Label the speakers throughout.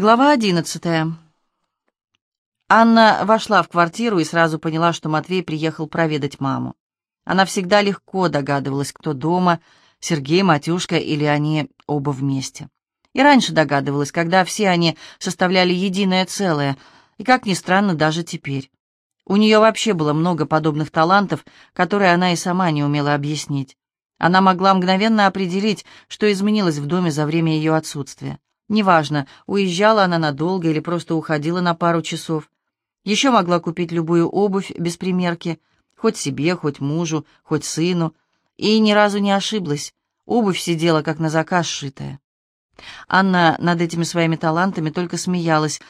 Speaker 1: Глава одиннадцатая. Анна вошла в квартиру и сразу поняла, что Матвей приехал проведать маму. Она всегда легко догадывалась, кто дома, Сергей, Матюшка или они оба вместе. И раньше догадывалась, когда все они составляли единое целое, и, как ни странно, даже теперь. У нее вообще было много подобных талантов, которые она и сама не умела объяснить. Она могла мгновенно определить, что изменилось в доме за время ее отсутствия. Неважно, уезжала она надолго или просто уходила на пару часов. Еще могла купить любую обувь без примерки, хоть себе, хоть мужу, хоть сыну, и ни разу не ошиблась. Обувь сидела, как на заказ сшитая. Анна над этими своими талантами только смеялась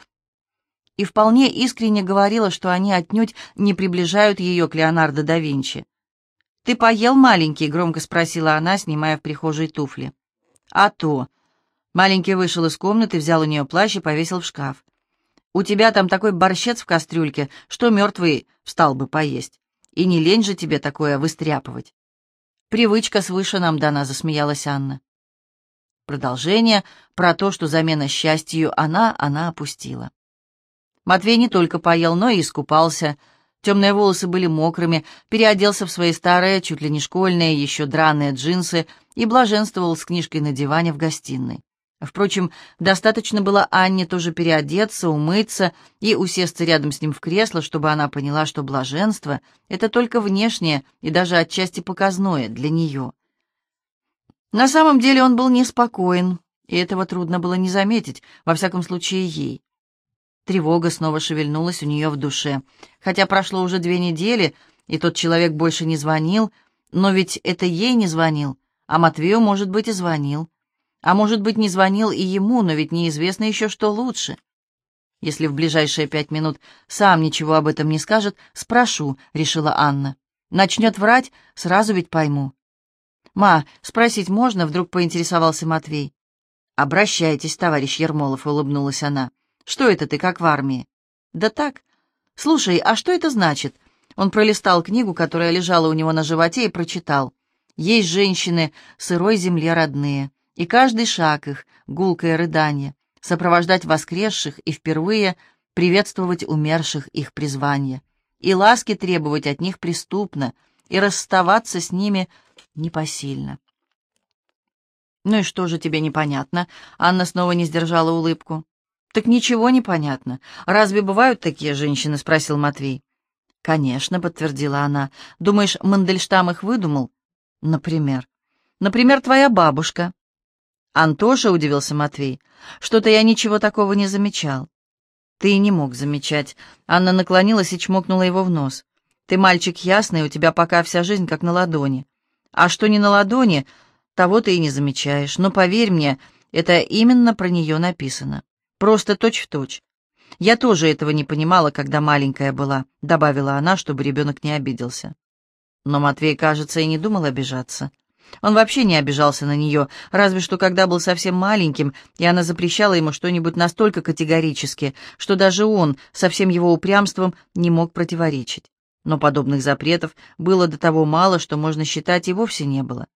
Speaker 1: и вполне искренне говорила, что они отнюдь не приближают ее к Леонардо да Винчи. «Ты поел, маленький?» — громко спросила она, снимая в прихожей туфли. «А то!» Маленький вышел из комнаты, взял у нее плащ и повесил в шкаф. «У тебя там такой борщец в кастрюльке, что мертвый встал бы поесть. И не лень же тебе такое выстряпывать». «Привычка свыше нам дана», — засмеялась Анна. Продолжение про то, что замена счастью она, она опустила. Матвей не только поел, но и искупался. Темные волосы были мокрыми, переоделся в свои старые, чуть ли не школьные, еще драные джинсы и блаженствовал с книжкой на диване в гостиной. Впрочем, достаточно было Анне тоже переодеться, умыться и усесться рядом с ним в кресло, чтобы она поняла, что блаженство — это только внешнее и даже отчасти показное для нее. На самом деле он был неспокоен, и этого трудно было не заметить, во всяком случае ей. Тревога снова шевельнулась у нее в душе. Хотя прошло уже две недели, и тот человек больше не звонил, но ведь это ей не звонил, а Матвею, может быть, и звонил. А может быть, не звонил и ему, но ведь неизвестно еще, что лучше. Если в ближайшие пять минут сам ничего об этом не скажет, спрошу, — решила Анна. Начнет врать, сразу ведь пойму. «Ма, спросить можно?» — вдруг поинтересовался Матвей. «Обращайтесь, товарищ Ермолов», — улыбнулась она. «Что это ты, как в армии?» «Да так. Слушай, а что это значит?» Он пролистал книгу, которая лежала у него на животе, и прочитал. «Есть женщины, сырой земле родные, и каждый шаг их — гулкое рыдание, сопровождать воскресших и впервые приветствовать умерших их призвание, и ласки требовать от них преступно, и расставаться с ними непосильно. «Ну и что же тебе непонятно?» Анна снова не сдержала улыбку. «Так ничего не понятно. Разве бывают такие женщины?» — спросил Матвей. «Конечно», — подтвердила она. «Думаешь, Мандельштам их выдумал?» «Например?» «Например, твоя бабушка». «Антоша», — удивился Матвей, — «что-то я ничего такого не замечал». «Ты не мог замечать». Анна наклонилась и чмокнула его в нос. «Ты мальчик ясный, у тебя пока вся жизнь как на ладони. А что не на ладони, того ты и не замечаешь. Но поверь мне, это именно про нее написано. Просто точь-в-точь. Я тоже этого не понимала, когда маленькая была», — добавила она, чтобы ребенок не обиделся. Но Матвей, кажется, и не думал обижаться. Он вообще не обижался на нее, разве что когда был совсем маленьким, и она запрещала ему что-нибудь настолько категорически, что даже он, со всем его упрямством, не мог противоречить. Но подобных запретов было до того мало, что можно считать и вовсе не было.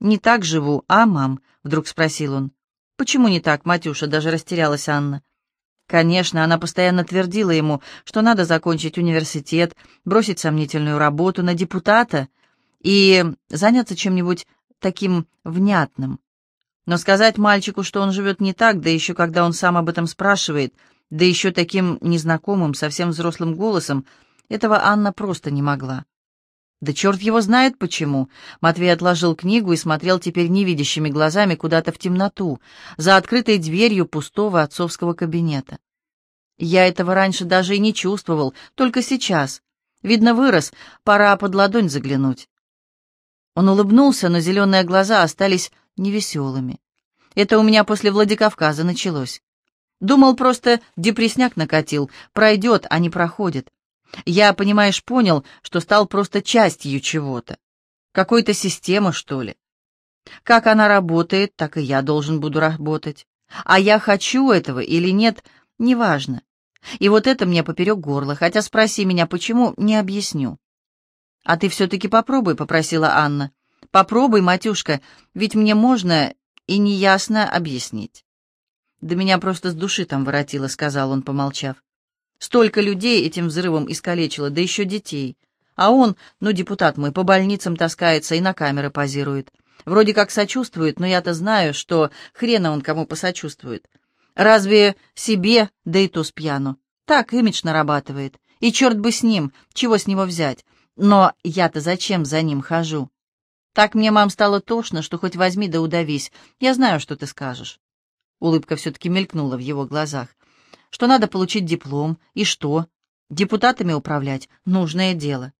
Speaker 1: «Не так живу, а, мам?» — вдруг спросил он. «Почему не так, Матюша?» — даже растерялась Анна. Конечно, она постоянно твердила ему, что надо закончить университет, бросить сомнительную работу на депутата — и заняться чем-нибудь таким внятным. Но сказать мальчику, что он живет не так, да еще когда он сам об этом спрашивает, да еще таким незнакомым, совсем взрослым голосом, этого Анна просто не могла. Да черт его знает почему. Матвей отложил книгу и смотрел теперь невидящими глазами куда-то в темноту, за открытой дверью пустого отцовского кабинета. Я этого раньше даже и не чувствовал, только сейчас. Видно, вырос, пора под ладонь заглянуть. Он улыбнулся, но зеленые глаза остались невеселыми. Это у меня после Владикавказа началось. Думал, просто депресняк накатил, пройдет, а не проходит. Я, понимаешь, понял, что стал просто частью чего-то. Какой-то системы, что ли. Как она работает, так и я должен буду работать. А я хочу этого или нет, неважно. И вот это мне поперек горла, хотя спроси меня, почему, не объясню. «А ты все-таки попробуй», — попросила Анна. «Попробуй, матюшка, ведь мне можно и неясно объяснить». «Да меня просто с души там воротило», — сказал он, помолчав. «Столько людей этим взрывом искалечило, да еще детей. А он, ну, депутат мой, по больницам таскается и на камеры позирует. Вроде как сочувствует, но я-то знаю, что хрена он кому посочувствует. Разве себе, да и то с пьяну. Так имидж нарабатывает. И черт бы с ним, чего с него взять. Но я-то зачем за ним хожу? Так мне, мам, стало тошно, что хоть возьми да удавись. Я знаю, что ты скажешь. Улыбка все-таки мелькнула в его глазах. Что надо получить диплом. И что? Депутатами управлять — нужное дело.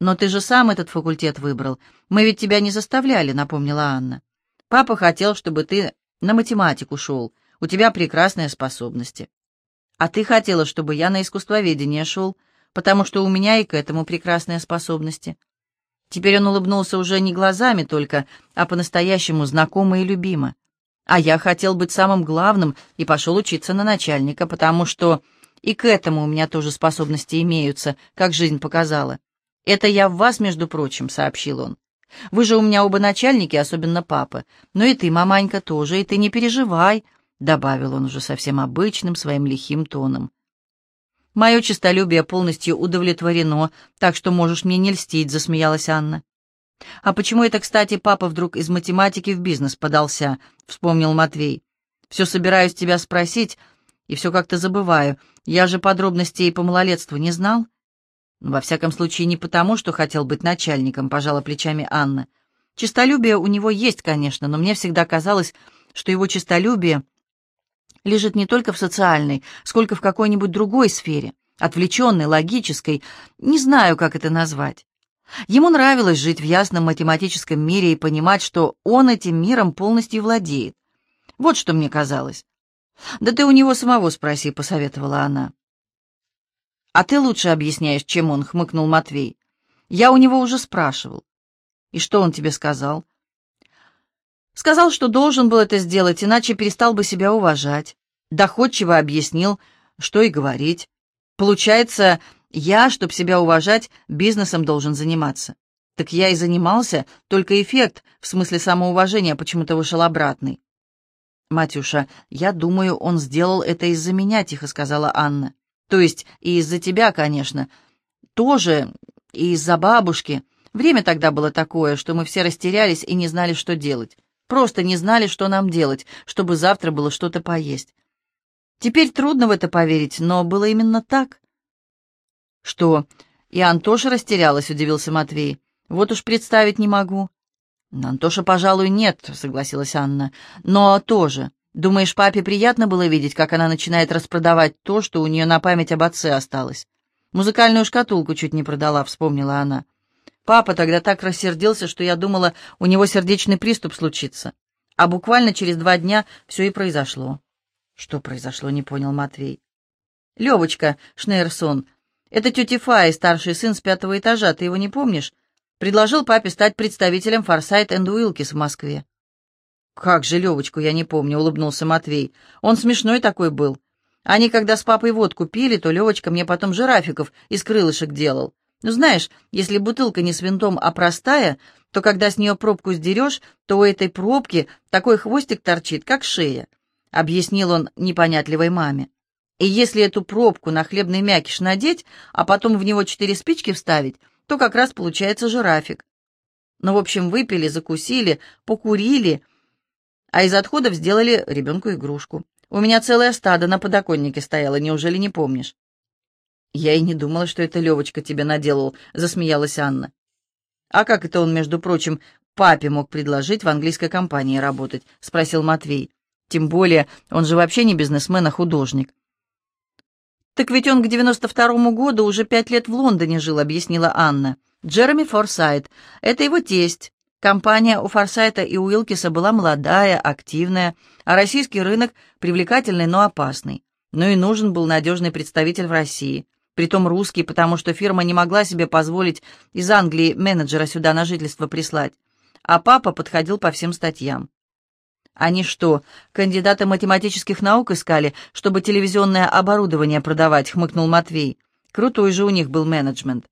Speaker 1: «Но ты же сам этот факультет выбрал. Мы ведь тебя не заставляли», — напомнила Анна. «Папа хотел, чтобы ты на математику шел. У тебя прекрасные способности. А ты хотела, чтобы я на искусствоведение шел, потому что у меня и к этому прекрасные способности». Теперь он улыбнулся уже не глазами только, а по-настоящему знакомо и любимо. А я хотел быть самым главным и пошел учиться на начальника, потому что и к этому у меня тоже способности имеются, как жизнь показала. «Это я в вас, между прочим», — сообщил он. «Вы же у меня оба начальники, особенно папа. Но и ты, маманька, тоже, и ты не переживай», — добавил он уже совсем обычным своим лихим тоном. «Мое честолюбие полностью удовлетворено, так что можешь мне не льстить», — засмеялась Анна. «А почему это, кстати, папа вдруг из математики в бизнес подался?» — вспомнил Матвей. «Все собираюсь тебя спросить, и все как-то забываю. Я же подробностей по малолетству не знал». Во всяком случае, не потому, что хотел быть начальником, пожала плечами Анна. Чистолюбие у него есть, конечно, но мне всегда казалось, что его чистолюбие лежит не только в социальной, сколько в какой-нибудь другой сфере, отвлеченной, логической, не знаю, как это назвать. Ему нравилось жить в ясном математическом мире и понимать, что он этим миром полностью владеет. Вот что мне казалось. «Да ты у него самого спроси», — посоветовала она. «А ты лучше объясняешь, чем он», — хмыкнул Матвей. «Я у него уже спрашивал». «И что он тебе сказал?» «Сказал, что должен был это сделать, иначе перестал бы себя уважать. Доходчиво объяснил, что и говорить. Получается, я, чтоб себя уважать, бизнесом должен заниматься. Так я и занимался, только эффект, в смысле самоуважения, почему-то вышел обратный». «Матюша, я думаю, он сделал это из-за меня», — тихо сказала Анна. То есть и из-за тебя, конечно. Тоже и из-за бабушки. Время тогда было такое, что мы все растерялись и не знали, что делать. Просто не знали, что нам делать, чтобы завтра было что-то поесть. Теперь трудно в это поверить, но было именно так. Что, и Антоша растерялась, удивился Матвей. Вот уж представить не могу. Антоша, пожалуй, нет, согласилась Анна. Но тоже. Думаешь, папе приятно было видеть, как она начинает распродавать то, что у нее на память об отце осталось? Музыкальную шкатулку чуть не продала, вспомнила она. Папа тогда так рассердился, что я думала, у него сердечный приступ случится. А буквально через два дня все и произошло. Что произошло, не понял Матвей. Левочка Шнейрсон, это тетя Фай, старший сын с пятого этажа, ты его не помнишь? Предложил папе стать представителем Форсайт энд Уилкис в Москве. «Как же Левочку, я не помню», — улыбнулся Матвей. «Он смешной такой был. Они, когда с папой водку пили, то Левочка мне потом жирафиков из крылышек делал. Ну, знаешь, если бутылка не с винтом, а простая, то когда с нее пробку сдерешь, то у этой пробки такой хвостик торчит, как шея», — объяснил он непонятливой маме. «И если эту пробку на хлебный мякиш надеть, а потом в него четыре спички вставить, то как раз получается жирафик. Ну, в общем, выпили, закусили, покурили — а из отходов сделали ребенку игрушку. У меня целое стадо на подоконнике стояло, неужели не помнишь?» «Я и не думала, что это Левочка тебе наделал», — засмеялась Анна. «А как это он, между прочим, папе мог предложить в английской компании работать?» — спросил Матвей. «Тем более, он же вообще не бизнесмен, а художник». «Так ведь он к девяносто второму году уже пять лет в Лондоне жил», — объяснила Анна. «Джереми Форсайт. Это его тесть. Компания у Форсайта и Уилкиса была молодая, активная, а российский рынок привлекательный, но опасный. Но и нужен был надежный представитель в России. Притом русский, потому что фирма не могла себе позволить из Англии менеджера сюда на жительство прислать. А папа подходил по всем статьям. Они что, кандидата математических наук искали, чтобы телевизионное оборудование продавать, хмыкнул Матвей. Крутой же у них был менеджмент.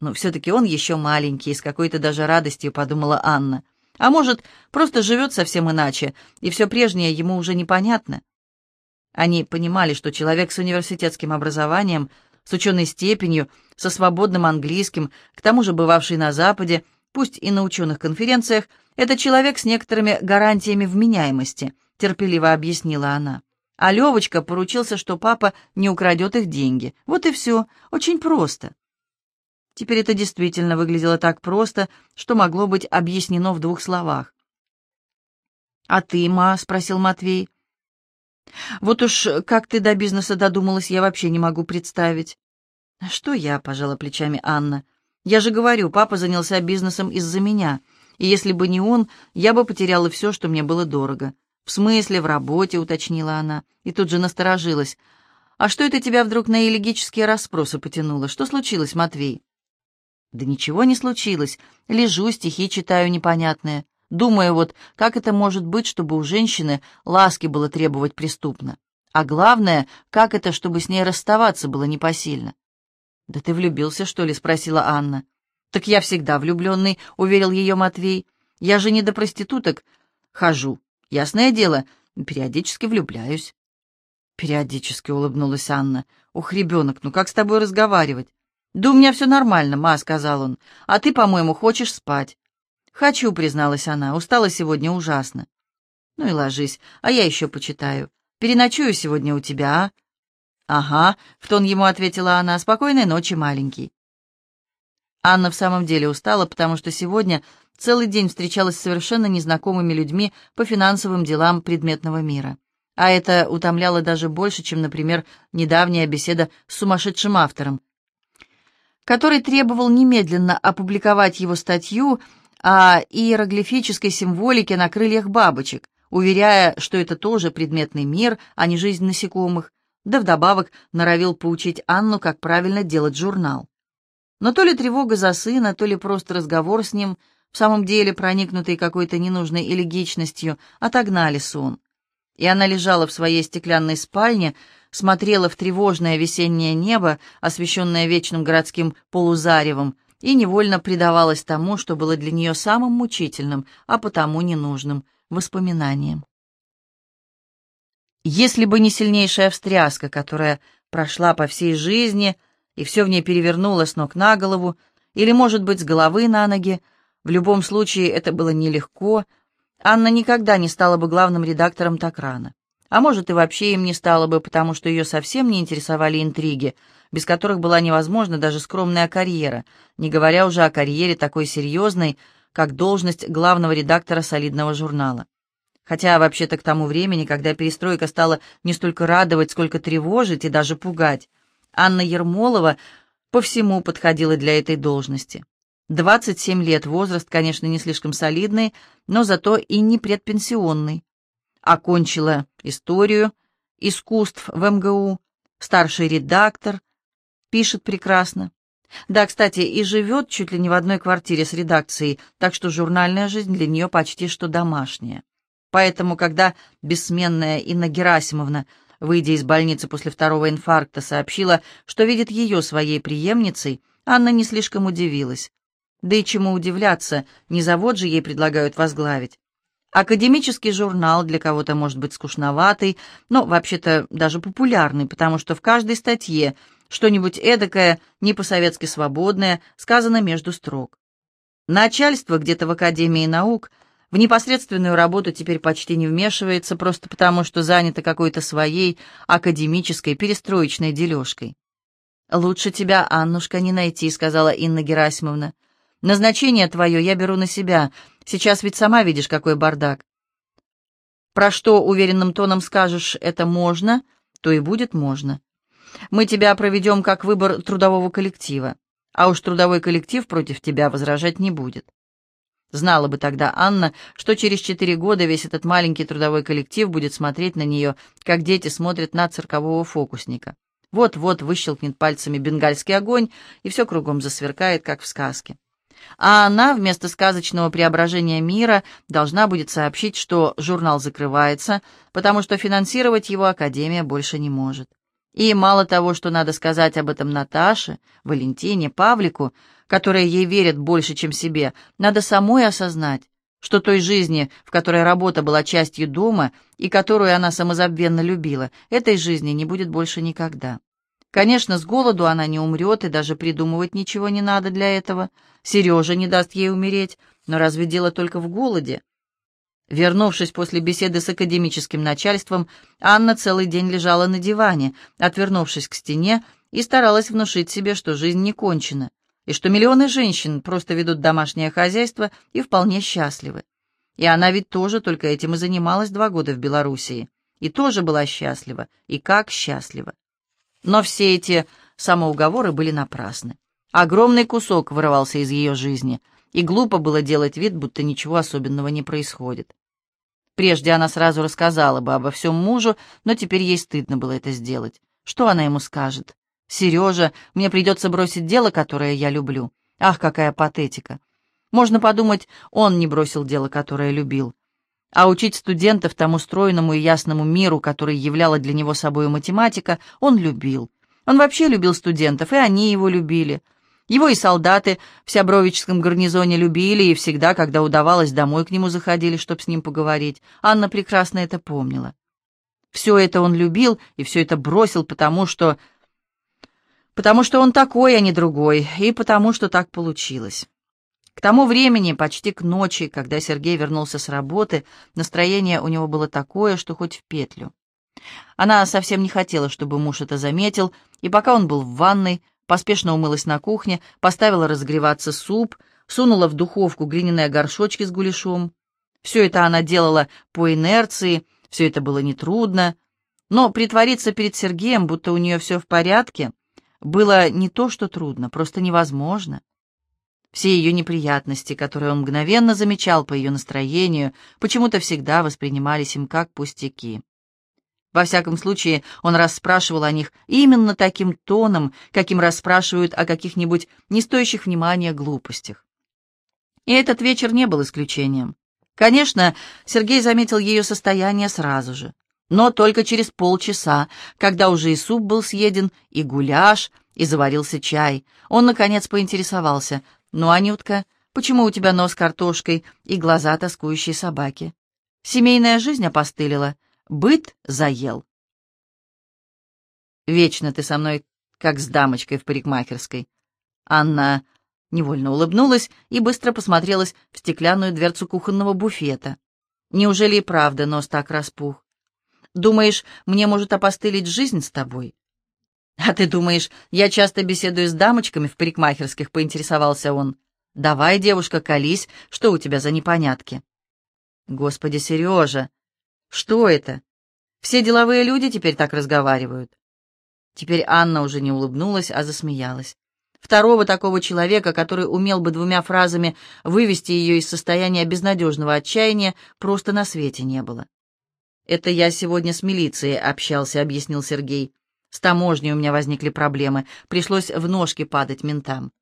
Speaker 1: Но все-таки он еще маленький, с какой-то даже радостью подумала Анна. А может, просто живет совсем иначе, и все прежнее ему уже непонятно. Они понимали, что человек с университетским образованием, с ученой степенью, со свободным английским, к тому же бывавший на Западе, пусть и на ученых конференциях, это человек с некоторыми гарантиями вменяемости, терпеливо объяснила она. А Левочка поручился, что папа не украдет их деньги. Вот и все. Очень просто. Теперь это действительно выглядело так просто, что могло быть объяснено в двух словах. «А ты, ма?» — спросил Матвей. «Вот уж как ты до бизнеса додумалась, я вообще не могу представить». «Что я?» — пожала плечами Анна. «Я же говорю, папа занялся бизнесом из-за меня, и если бы не он, я бы потеряла все, что мне было дорого». «В смысле, в работе?» — уточнила она, и тут же насторожилась. «А что это тебя вдруг на элегические расспросы потянуло? Что случилось, Матвей?» «Да ничего не случилось. Лежу, стихи читаю непонятные. Думаю, вот как это может быть, чтобы у женщины ласки было требовать преступно? А главное, как это, чтобы с ней расставаться было непосильно? «Да ты влюбился, что ли?» — спросила Анна. «Так я всегда влюбленный», — уверил ее Матвей. «Я же не до проституток хожу. Ясное дело, периодически влюбляюсь». Периодически улыбнулась Анна. «Ух, ребенок, ну как с тобой разговаривать?» «Да у меня все нормально, ма», — сказал он. «А ты, по-моему, хочешь спать». «Хочу», — призналась она, — «устала сегодня ужасно». «Ну и ложись, а я еще почитаю. Переночую сегодня у тебя, а?» «Ага», — в тон ему ответила она, — «спокойной ночи, маленький». Анна в самом деле устала, потому что сегодня целый день встречалась с совершенно незнакомыми людьми по финансовым делам предметного мира. А это утомляло даже больше, чем, например, недавняя беседа с сумасшедшим автором, который требовал немедленно опубликовать его статью о иероглифической символике на крыльях бабочек, уверяя, что это тоже предметный мир, а не жизнь насекомых, да вдобавок норовил поучить Анну, как правильно делать журнал. Но то ли тревога за сына, то ли просто разговор с ним, в самом деле проникнутый какой-то ненужной элегичностью, отогнали сон. И она лежала в своей стеклянной спальне, смотрела в тревожное весеннее небо, освещенное вечным городским полузаревом, и невольно предавалась тому, что было для нее самым мучительным, а потому ненужным воспоминанием. Если бы не сильнейшая встряска, которая прошла по всей жизни, и все в ней перевернуло с ног на голову, или, может быть, с головы на ноги, в любом случае это было нелегко, Анна никогда не стала бы главным редактором так рано. А может, и вообще им не стало бы, потому что ее совсем не интересовали интриги, без которых была невозможна даже скромная карьера, не говоря уже о карьере такой серьезной, как должность главного редактора солидного журнала. Хотя вообще-то к тому времени, когда перестройка стала не столько радовать, сколько тревожить и даже пугать, Анна Ермолова по всему подходила для этой должности. 27 лет, возраст, конечно, не слишком солидный, но зато и не предпенсионный. Окончила историю, искусств в МГУ, старший редактор, пишет прекрасно. Да, кстати, и живет чуть ли не в одной квартире с редакцией, так что журнальная жизнь для нее почти что домашняя. Поэтому, когда бессменная Инна Герасимовна, выйдя из больницы после второго инфаркта, сообщила, что видит ее своей преемницей, Анна не слишком удивилась. Да и чему удивляться, не завод же ей предлагают возглавить. Академический журнал для кого-то может быть скучноватый, но вообще-то даже популярный, потому что в каждой статье что-нибудь эдакое, не по-советски свободное, сказано между строк. Начальство где-то в Академии наук в непосредственную работу теперь почти не вмешивается, просто потому что занято какой-то своей академической перестроечной дележкой. «Лучше тебя, Аннушка, не найти», — сказала Инна Герасимовна. «Назначение твое я беру на себя. Сейчас ведь сама видишь, какой бардак. Про что уверенным тоном скажешь «это можно», то и будет можно. Мы тебя проведем как выбор трудового коллектива, а уж трудовой коллектив против тебя возражать не будет. Знала бы тогда Анна, что через четыре года весь этот маленький трудовой коллектив будет смотреть на нее, как дети смотрят на циркового фокусника. Вот-вот выщелкнет пальцами бенгальский огонь, и все кругом засверкает, как в сказке а она вместо сказочного преображения мира должна будет сообщить, что журнал закрывается, потому что финансировать его Академия больше не может. И мало того, что надо сказать об этом Наташе, Валентине, Павлику, которые ей верят больше, чем себе, надо самой осознать, что той жизни, в которой работа была частью дома и которую она самозабвенно любила, этой жизни не будет больше никогда. Конечно, с голоду она не умрет, и даже придумывать ничего не надо для этого. Сережа не даст ей умереть, но разве дело только в голоде? Вернувшись после беседы с академическим начальством, Анна целый день лежала на диване, отвернувшись к стене, и старалась внушить себе, что жизнь не кончена, и что миллионы женщин просто ведут домашнее хозяйство и вполне счастливы. И она ведь тоже только этим и занималась два года в Белоруссии, и тоже была счастлива, и как счастлива. Но все эти самоуговоры были напрасны. Огромный кусок вырывался из ее жизни, и глупо было делать вид, будто ничего особенного не происходит. Прежде она сразу рассказала бы обо всем мужу, но теперь ей стыдно было это сделать. Что она ему скажет? «Сережа, мне придется бросить дело, которое я люблю». Ах, какая патетика! Можно подумать, он не бросил дело, которое любил. А учить студентов тому стройному и ясному миру, который являла для него собою математика, он любил. Он вообще любил студентов, и они его любили. Его и солдаты в Сябровическом гарнизоне любили, и всегда, когда удавалось, домой к нему заходили, чтобы с ним поговорить. Анна прекрасно это помнила. Все это он любил, и все это бросил, потому что... Потому что он такой, а не другой, и потому что так получилось. К тому времени, почти к ночи, когда Сергей вернулся с работы, настроение у него было такое, что хоть в петлю. Она совсем не хотела, чтобы муж это заметил, и пока он был в ванной, поспешно умылась на кухне, поставила разогреваться суп, сунула в духовку глиняные горшочки с гуляшом. Все это она делала по инерции, все это было нетрудно, но притвориться перед Сергеем, будто у нее все в порядке, было не то, что трудно, просто невозможно. Все ее неприятности, которые он мгновенно замечал по ее настроению, почему-то всегда воспринимались им как пустяки. Во всяком случае, он расспрашивал о них именно таким тоном, каким расспрашивают о каких-нибудь не стоящих внимания глупостях. И этот вечер не был исключением. Конечно, Сергей заметил ее состояние сразу же, но только через полчаса, когда уже и суп был съеден, и гуляш, и заварился чай. Он, наконец, поинтересовался, «Ну, Анютка, почему у тебя нос картошкой и глаза тоскующей собаки? Семейная жизнь опостылила, быт заел». «Вечно ты со мной, как с дамочкой в парикмахерской». Анна невольно улыбнулась и быстро посмотрелась в стеклянную дверцу кухонного буфета. «Неужели и правда нос так распух? Думаешь, мне может опостылить жизнь с тобой?» «А ты думаешь, я часто беседую с дамочками в парикмахерских?» — поинтересовался он. «Давай, девушка, колись, что у тебя за непонятки?» «Господи, Сережа, что это? Все деловые люди теперь так разговаривают». Теперь Анна уже не улыбнулась, а засмеялась. Второго такого человека, который умел бы двумя фразами вывести ее из состояния безнадежного отчаяния, просто на свете не было. «Это я сегодня с милицией общался», — объяснил Сергей. С таможней у меня возникли проблемы, пришлось в ножки падать ментам.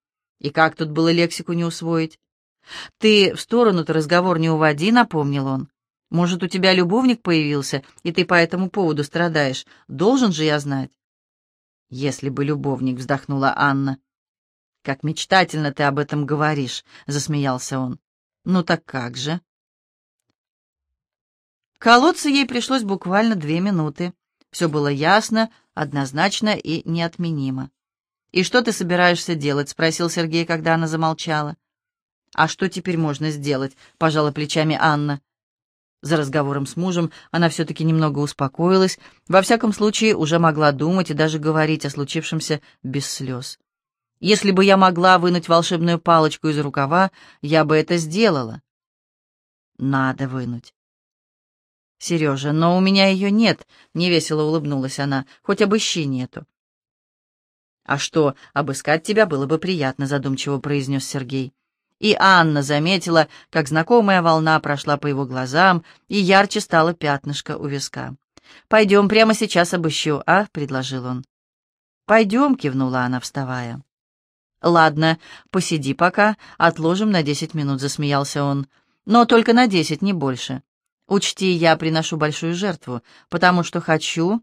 Speaker 1: И как тут было лексику не усвоить? «Ты в сторону-то разговор не уводи», — напомнил он. «Может, у тебя любовник появился, и ты по этому поводу страдаешь? Должен же я знать». «Если бы любовник», — вздохнула Анна. «Как мечтательно ты об этом говоришь», — засмеялся он. «Ну так как же?» Колоться ей пришлось буквально две минуты. Все было ясно, однозначно и неотменимо. «И что ты собираешься делать?» — спросил Сергей, когда она замолчала. «А что теперь можно сделать?» — пожала плечами Анна. За разговором с мужем она все-таки немного успокоилась, во всяком случае уже могла думать и даже говорить о случившемся без слез. «Если бы я могла вынуть волшебную палочку из рукава, я бы это сделала». «Надо вынуть. «Сережа, но у меня ее нет», — невесело улыбнулась она, — «хоть обыщи нету». «А что, обыскать тебя было бы приятно», — задумчиво произнес Сергей. И Анна заметила, как знакомая волна прошла по его глазам, и ярче стало пятнышко у виска. «Пойдем прямо сейчас обыщу, а?» — предложил он. «Пойдем», — кивнула она, вставая. «Ладно, посиди пока, отложим на десять минут», — засмеялся он. «Но только на десять, не больше. Учти, я приношу большую жертву, потому что хочу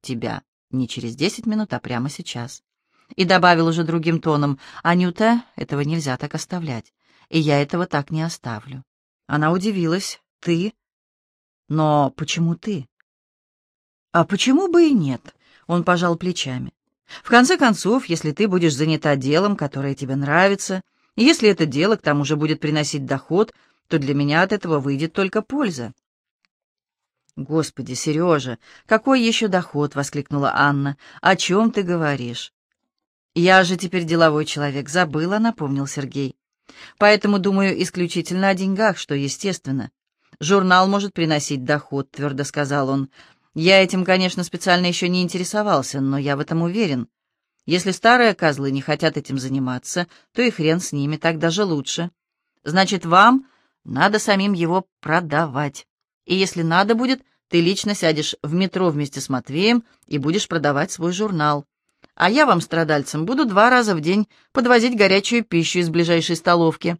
Speaker 1: тебя не через десять минут, а прямо сейчас. И добавил уже другим тоном, «Анюта, этого нельзя так оставлять, и я этого так не оставлю. Она удивилась. «Ты? Но почему ты?» «А почему бы и нет?» — он пожал плечами. «В конце концов, если ты будешь занята делом, которое тебе нравится, и если это дело к тому же будет приносить доход, то для меня от этого выйдет только польза». «Господи, Сережа, какой еще доход?» — воскликнула Анна. «О чем ты говоришь?» «Я же теперь деловой человек, забыла», — напомнил Сергей. «Поэтому думаю исключительно о деньгах, что естественно. Журнал может приносить доход», — твердо сказал он. «Я этим, конечно, специально еще не интересовался, но я в этом уверен. Если старые козлы не хотят этим заниматься, то и хрен с ними, так даже лучше. Значит, вам надо самим его продавать». И если надо будет, ты лично сядешь в метро вместе с Матвеем и будешь продавать свой журнал. А я вам, страдальцам, буду два раза в день подвозить горячую пищу из ближайшей столовки.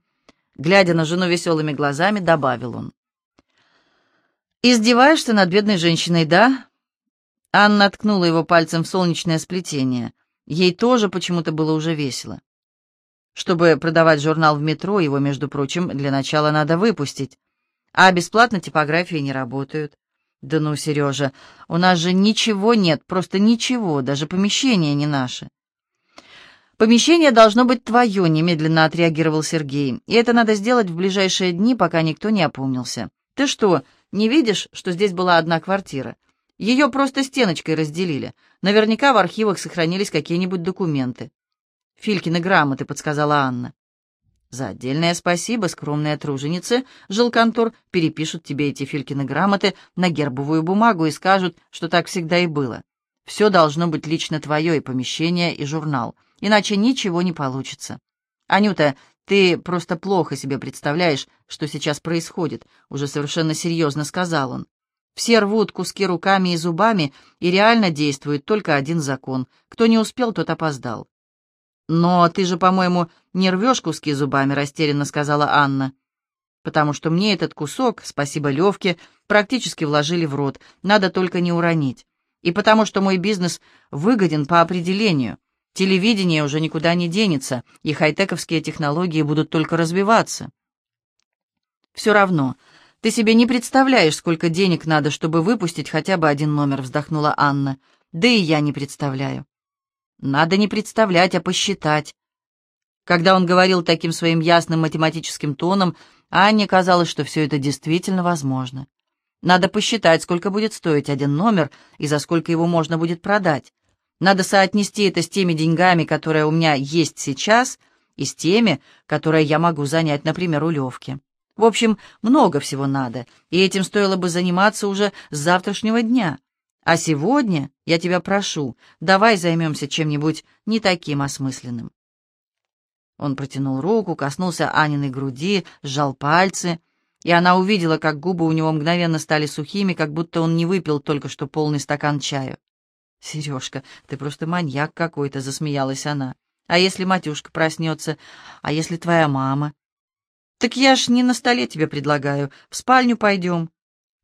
Speaker 1: Глядя на жену веселыми глазами, добавил он. «Издеваешься над бедной женщиной, да?» Анна ткнула его пальцем в солнечное сплетение. Ей тоже почему-то было уже весело. Чтобы продавать журнал в метро, его, между прочим, для начала надо выпустить. А бесплатно типографии не работают. Да ну, Сережа, у нас же ничего нет, просто ничего, даже помещение не наше. «Помещение должно быть твое», — немедленно отреагировал Сергей. «И это надо сделать в ближайшие дни, пока никто не опомнился. Ты что, не видишь, что здесь была одна квартира? Ее просто стеночкой разделили. Наверняка в архивах сохранились какие-нибудь документы». «Филькины грамоты», — подсказала Анна. За отдельное спасибо, скромные труженицы, жилконтор перепишут тебе эти Филькины грамоты на гербовую бумагу и скажут, что так всегда и было. Все должно быть лично твое, и помещение, и журнал, иначе ничего не получится. Анюта, ты просто плохо себе представляешь, что сейчас происходит, уже совершенно серьезно сказал он. Все рвут куски руками и зубами, и реально действует только один закон. Кто не успел, тот опоздал. «Но ты же, по-моему, не рвешь куски зубами», — растерянно сказала Анна. «Потому что мне этот кусок, спасибо Левке, практически вложили в рот, надо только не уронить. И потому что мой бизнес выгоден по определению. Телевидение уже никуда не денется, и хай-тековские технологии будут только развиваться». «Все равно, ты себе не представляешь, сколько денег надо, чтобы выпустить хотя бы один номер», — вздохнула Анна. «Да и я не представляю». Надо не представлять, а посчитать. Когда он говорил таким своим ясным математическим тоном, Анне казалось, что все это действительно возможно. Надо посчитать, сколько будет стоить один номер и за сколько его можно будет продать. Надо соотнести это с теми деньгами, которые у меня есть сейчас, и с теми, которые я могу занять, например, у Левки. В общем, много всего надо, и этим стоило бы заниматься уже с завтрашнего дня. А сегодня я тебя прошу, давай займемся чем-нибудь не таким осмысленным. Он протянул руку, коснулся Аниной груди, сжал пальцы, и она увидела, как губы у него мгновенно стали сухими, как будто он не выпил только что полный стакан чаю. «Сережка, ты просто маньяк какой-то», — засмеялась она. «А если матюшка проснется? А если твоя мама?» «Так я ж не на столе тебе предлагаю. В спальню пойдем.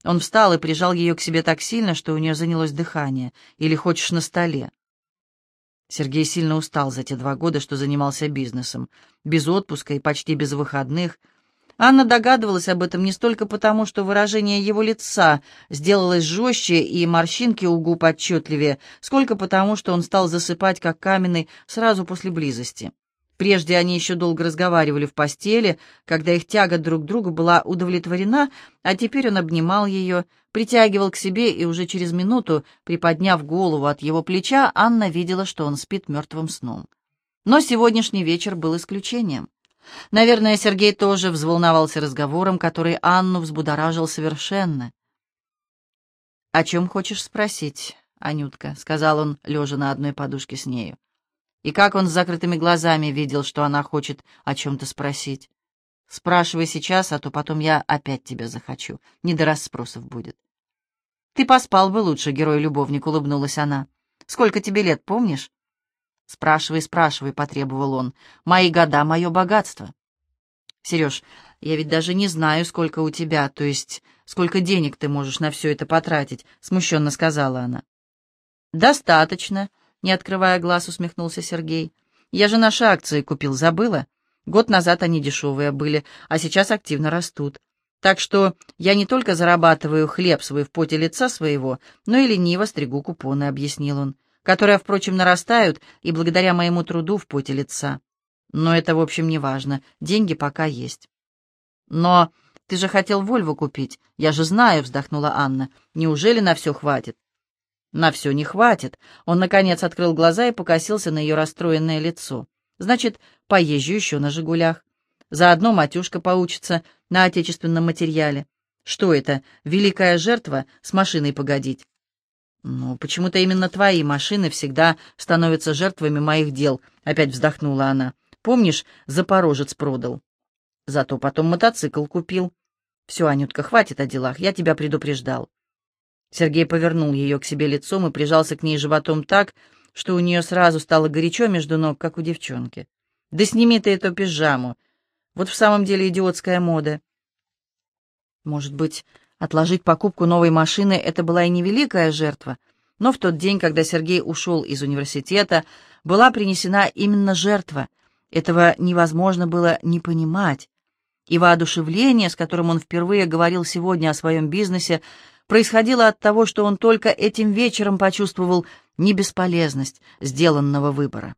Speaker 1: Он встал и прижал ее к себе так сильно, что у нее занялось дыхание. «Или хочешь на столе?» Сергей сильно устал за те два года, что занимался бизнесом. Без отпуска и почти без выходных. Анна догадывалась об этом не столько потому, что выражение его лица сделалось жестче и морщинки у губ отчетливее, сколько потому, что он стал засыпать как каменный сразу после близости. Прежде они еще долго разговаривали в постели, когда их тяга друг к другу была удовлетворена, а теперь он обнимал ее, притягивал к себе, и уже через минуту, приподняв голову от его плеча, Анна видела, что он спит мертвым сном. Но сегодняшний вечер был исключением. Наверное, Сергей тоже взволновался разговором, который Анну взбудоражил совершенно. «О чем хочешь спросить, Анютка?» — сказал он, лежа на одной подушке с нею. И как он с закрытыми глазами видел, что она хочет о чем-то спросить. Спрашивай сейчас, а то потом я опять тебя захочу. Не до расспросов будет. Ты поспал бы лучше, герой-любовник, улыбнулась она. Сколько тебе лет, помнишь? Спрашивай, спрашивай, потребовал он. Мои года, мое богатство. Сереж, я ведь даже не знаю, сколько у тебя, то есть сколько денег ты можешь на все это потратить, смущенно сказала она. Достаточно, не открывая глаз, усмехнулся Сергей. «Я же наши акции купил, забыла? Год назад они дешевые были, а сейчас активно растут. Так что я не только зарабатываю хлеб свой в поте лица своего, но и лениво стригу купоны, — объяснил он, которые, впрочем, нарастают и благодаря моему труду в поте лица. Но это, в общем, не важно, деньги пока есть. Но ты же хотел Вольву купить, я же знаю, — вздохнула Анна. Неужели на все хватит? На все не хватит. Он, наконец, открыл глаза и покосился на ее расстроенное лицо. Значит, поезжу еще на «Жигулях». Заодно матюшка поучится на отечественном материале. Что это, великая жертва с машиной погодить? Ну, почему-то именно твои машины всегда становятся жертвами моих дел, опять вздохнула она. Помнишь, Запорожец продал? Зато потом мотоцикл купил. Все, Анютка, хватит о делах, я тебя предупреждал. Сергей повернул ее к себе лицом и прижался к ней животом так, что у нее сразу стало горячо между ног, как у девчонки. «Да сними ты эту пижаму! Вот в самом деле идиотская мода!» Может быть, отложить покупку новой машины — это была и невеликая жертва, но в тот день, когда Сергей ушел из университета, была принесена именно жертва. Этого невозможно было не понимать. И воодушевление, с которым он впервые говорил сегодня о своем бизнесе, происходило от того, что он только этим вечером почувствовал небесполезность сделанного выбора.